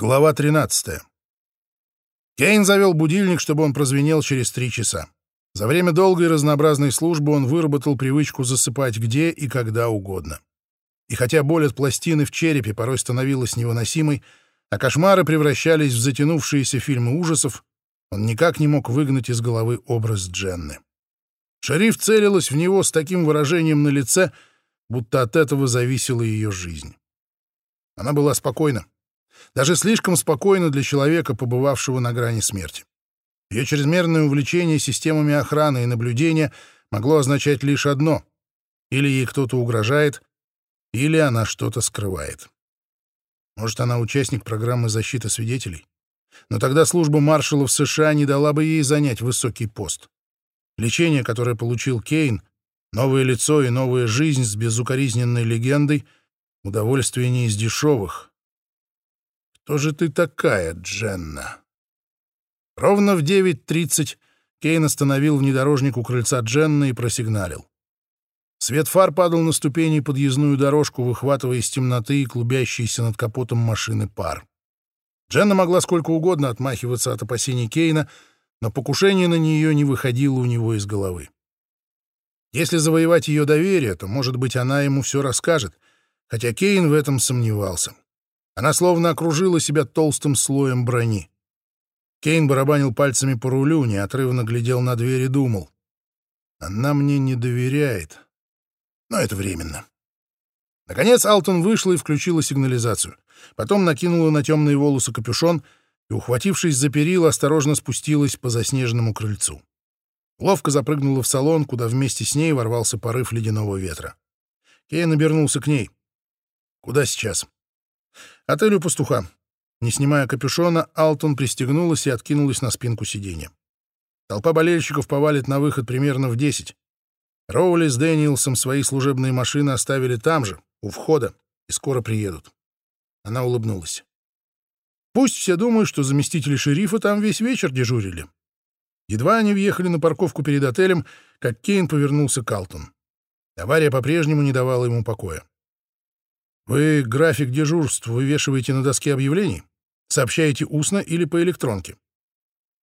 Глава 13. Кейн завел будильник, чтобы он прозвенел через три часа. За время долгой и разнообразной службы он выработал привычку засыпать где и когда угодно. И хотя боль от пластины в черепе порой становилась невыносимой, а кошмары превращались в затянувшиеся фильмы ужасов, он никак не мог выгнать из головы образ Дженны. Шериф целилась в него с таким выражением на лице, будто от этого зависела ее жизнь. Она была спокойна даже слишком спокойно для человека, побывавшего на грани смерти. Ее чрезмерное увлечение системами охраны и наблюдения могло означать лишь одно — или ей кто-то угрожает, или она что-то скрывает. Может, она участник программы защиты свидетелей? Но тогда служба маршалов США не дала бы ей занять высокий пост. Лечение, которое получил Кейн, новое лицо и новая жизнь с безукоризненной легендой — удовольствие не из дешевых, кто же ты такая, Дженна?» Ровно в 9.30 Кейн остановил внедорожник у крыльца Дженны и просигналил. Свет фар падал на ступени подъездную дорожку, выхватывая из темноты и клубящийся над капотом машины пар. Дженна могла сколько угодно отмахиваться от опасений Кейна, но покушение на нее не выходило у него из головы. Если завоевать ее доверие, то, может быть, она ему все расскажет, хотя Кейн в этом сомневался. Она словно окружила себя толстым слоем брони. Кейн барабанил пальцами по рулю, неотрывно глядел на дверь и думал. Она мне не доверяет. Но это временно. Наконец Алтон вышла и включила сигнализацию. Потом накинула на темные волосы капюшон и, ухватившись за перила, осторожно спустилась по заснеженному крыльцу. Ловко запрыгнула в салон, куда вместе с ней ворвался порыв ледяного ветра. Кейн обернулся к ней. «Куда сейчас?» Отель у пастуха. Не снимая капюшона, Алтон пристегнулась и откинулась на спинку сиденья. Толпа болельщиков повалит на выход примерно в десять. Роули с Дэниелсом свои служебные машины оставили там же, у входа, и скоро приедут. Она улыбнулась. Пусть все думают, что заместители шерифа там весь вечер дежурили. Едва они въехали на парковку перед отелем, как Кейн повернулся к Алтон. Авария по-прежнему не давала ему покоя. Вы график дежурств вывешиваете на доске объявлений? Сообщаете устно или по электронке?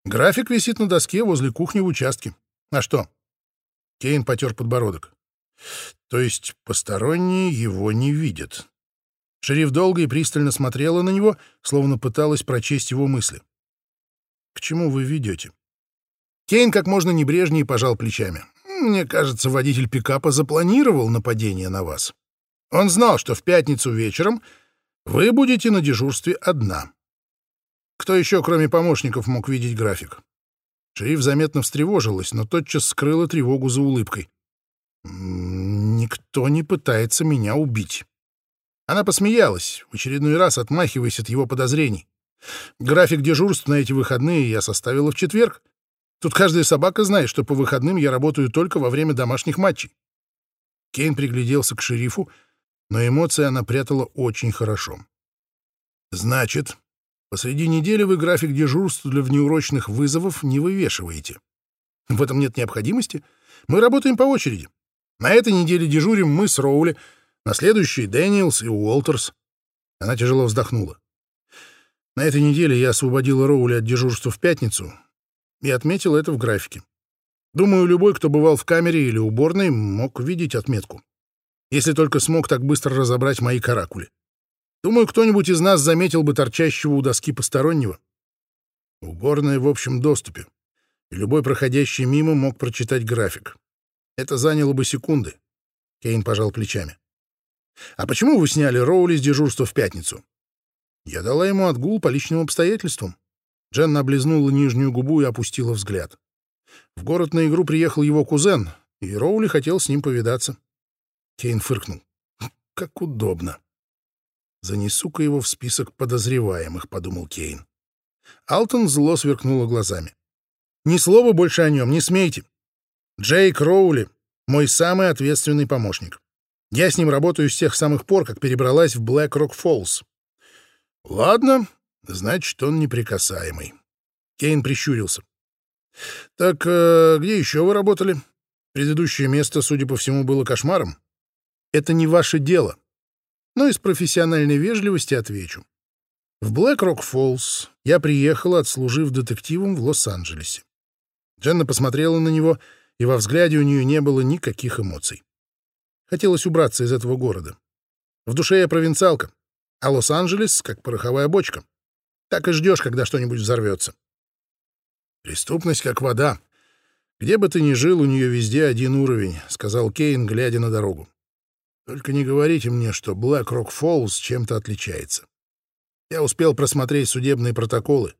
График висит на доске возле кухни в участке. А что? Кейн потер подбородок. То есть посторонние его не видят. Шериф долго и пристально смотрела на него, словно пыталась прочесть его мысли. «К чему вы ведете?» Кейн как можно небрежнее пожал плечами. «Мне кажется, водитель пикапа запланировал нападение на вас. Он знал, что в пятницу вечером вы будете на дежурстве одна. Кто еще, кроме помощников, мог видеть график? Шериф заметно встревожилась, но тотчас скрыла тревогу за улыбкой. «Никто не пытается меня убить». Она посмеялась, в очередной раз отмахиваясь от его подозрений. График дежурств на эти выходные я составила в четверг. Тут каждая собака знает, что по выходным я работаю только во время домашних матчей. Кейн пригляделся к шерифу, но эмоции она прятала очень хорошо. «Значит, посреди недели вы график дежурств для внеурочных вызовов не вывешиваете. В этом нет необходимости. Мы работаем по очереди. На этой неделе дежурим мы с Роули, на следующей — Дэниелс и Уолтерс». Она тяжело вздохнула. На этой неделе я освободила Роули от дежурства в пятницу и отметила это в графике. Думаю, любой, кто бывал в камере или уборной, мог видеть отметку если только смог так быстро разобрать мои каракули. Думаю, кто-нибудь из нас заметил бы торчащего у доски постороннего. Уборная в общем доступе, и любой проходящий мимо мог прочитать график. Это заняло бы секунды. Кейн пожал плечами. «А почему вы сняли Роули с дежурства в пятницу?» Я дала ему отгул по личным обстоятельствам. Дженна облизнула нижнюю губу и опустила взгляд. В город на игру приехал его кузен, и Роули хотел с ним повидаться. Кейн фыркнул. «Как удобно!» «Занесу-ка его в список подозреваемых», — подумал Кейн. Алтон зло сверкнула глазами. «Ни слова больше о нем, не смейте. Джейк Роули — мой самый ответственный помощник. Я с ним работаю с тех самых пор, как перебралась в Блэк-Рок-Фоллс». «Ладно, значит, он неприкасаемый». Кейн прищурился. «Так э, где еще вы работали? Предыдущее место, судя по всему, было кошмаром». Это не ваше дело. Но из профессиональной вежливости отвечу. В Блэк-Рок-Фоллс я приехала, отслужив детективом в Лос-Анджелесе. Дженна посмотрела на него, и во взгляде у нее не было никаких эмоций. Хотелось убраться из этого города. В душе я провинциалка, а Лос-Анджелес — как пороховая бочка. Так и ждешь, когда что-нибудь взорвется. Преступность как вода. Где бы ты ни жил, у нее везде один уровень, — сказал Кейн, глядя на дорогу. Только не говорите мне, что Блэк Рок Фоллс чем-то отличается. Я успел просмотреть судебные протоколы.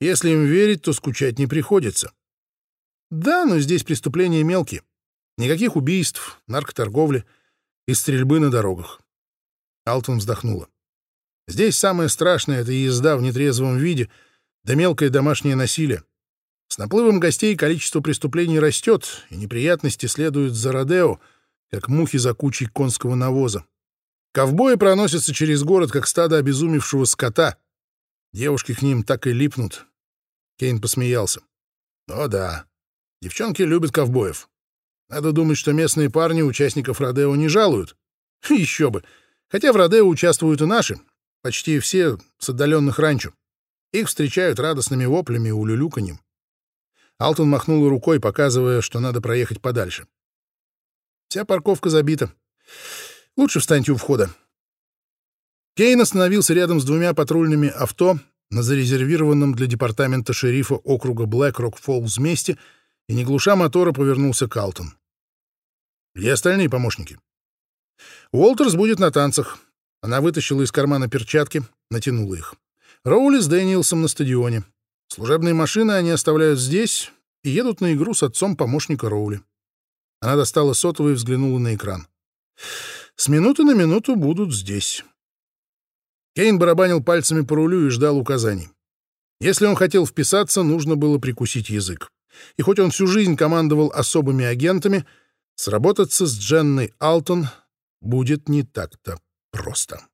Если им верить, то скучать не приходится. Да, но здесь преступления мелкие. Никаких убийств, наркоторговли и стрельбы на дорогах. Алтон вздохнула. Здесь самое страшное — это езда в нетрезвом виде, да мелкое домашнее насилие. С наплывом гостей количество преступлений растет, и неприятности следуют за Родео, как мухи за кучей конского навоза. Ковбои проносятся через город, как стадо обезумевшего скота. Девушки к ним так и липнут. Кейн посмеялся. О да, девчонки любят ковбоев. Надо думать, что местные парни участников Родео не жалуют. Еще бы. Хотя в Родео участвуют и наши, почти все с отдаленных ранчо. Их встречают радостными воплями и улюлюканьем. Алтон махнул рукой, показывая, что надо проехать подальше. Вся парковка забита. Лучше встаньте у входа. Кейн остановился рядом с двумя патрульными авто на зарезервированном для департамента шерифа округа Блэк-Рок-Фоллс месте и, не глуша мотора, повернулся к Алтон. «Где остальные помощники?» «Уолтерс будет на танцах». Она вытащила из кармана перчатки, натянула их. Роули с Дэниелсом на стадионе. Служебные машины они оставляют здесь и едут на игру с отцом помощника Роули. Она достала сотовый и взглянула на экран. «С минуты на минуту будут здесь». Кейн барабанил пальцами по рулю и ждал указаний. Если он хотел вписаться, нужно было прикусить язык. И хоть он всю жизнь командовал особыми агентами, сработаться с Дженной Алтон будет не так-то просто.